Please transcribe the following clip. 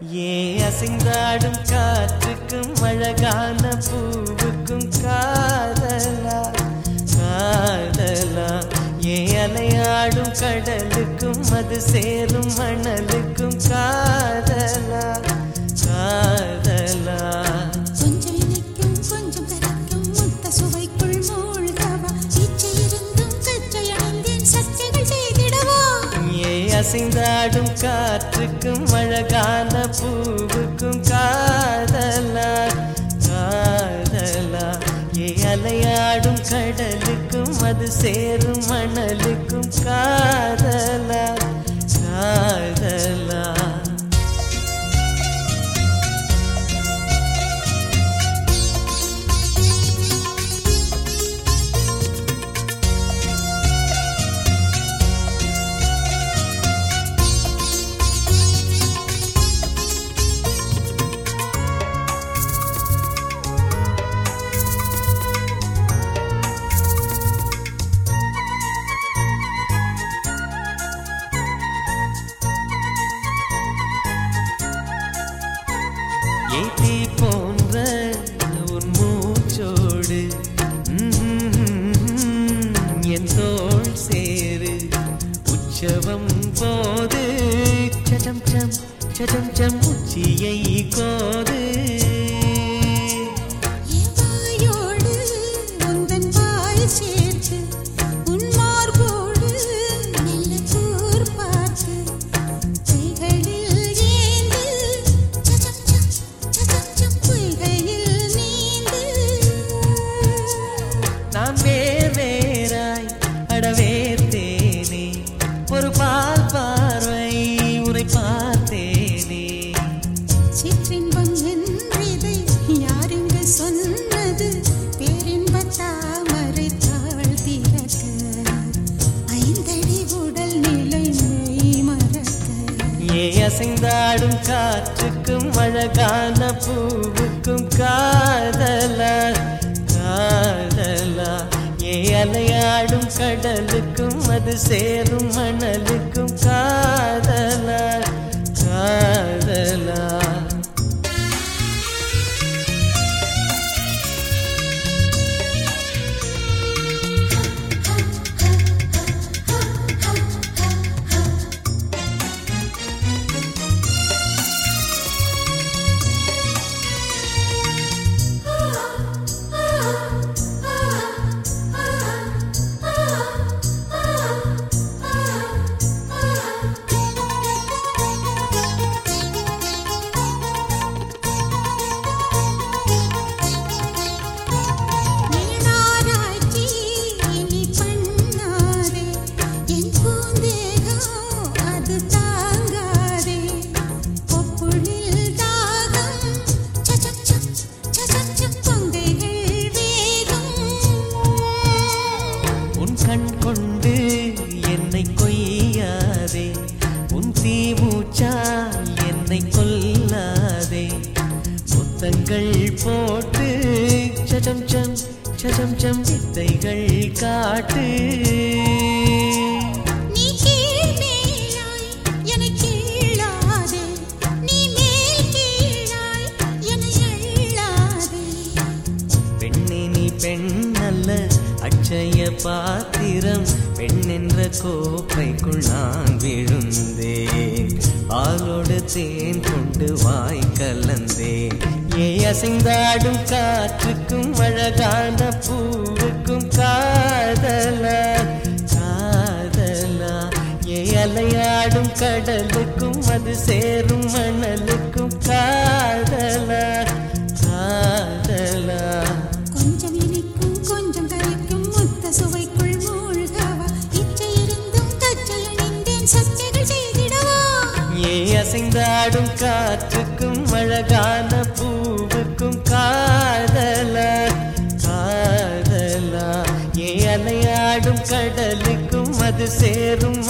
ஏ அசைந்தாடும் காற்றுக்கும் அழகான பூவுக்கும் காதலா காதலா. ஏ அலையாடும் கடலுக்கும் அது சேரும் மணலுக்கும் காதல் அசைந்தாடும் காற்றுக்கும் அழகான பூவுக்கும் காதலா காதலா. ஏ அலையாடும் கடலுக்கும் அது சேரும் மணலுக்கும் காதலா காதலா. ஏத்தி போன்ற உன் மூச்சோடு என் தோள் சேரு. உற்சவம் போது சடம் சம் சடம் சம் உச்சியை கோ அசைந்தாடும் காற்றுக்கும் அழகான பூவுக்கும் காதலா காதலா. ஏ அலையாடும் கடலுக்கும் அது சேரும் மணலுக்கும் கா முத்தங்கள் போட்டு சஜம் சம் சஜம் சம் வித்தைகள் காட்டு. நிச்சய பாத்திரம் பெண்ணென்ற கோப்பைக்குள் நான் விழுந்தேன். பாலோடு தேன் கொண்டு வாய் கலந்தேன். ஏ அசைந்தாடும் காற்றுக்கும் அழகான பூவுக்கும் காதலா காதலா ஏ அலையாடும் கடலுக்கும் அது சேரும் மணலுக்கும் காதலா காதலா அசைந்தாடும் காற்றுக்கும் அழகான பூவுக்கும் காதலா காதலா. ஏ அலையாடும் கடலுக்கும் அது சேரும்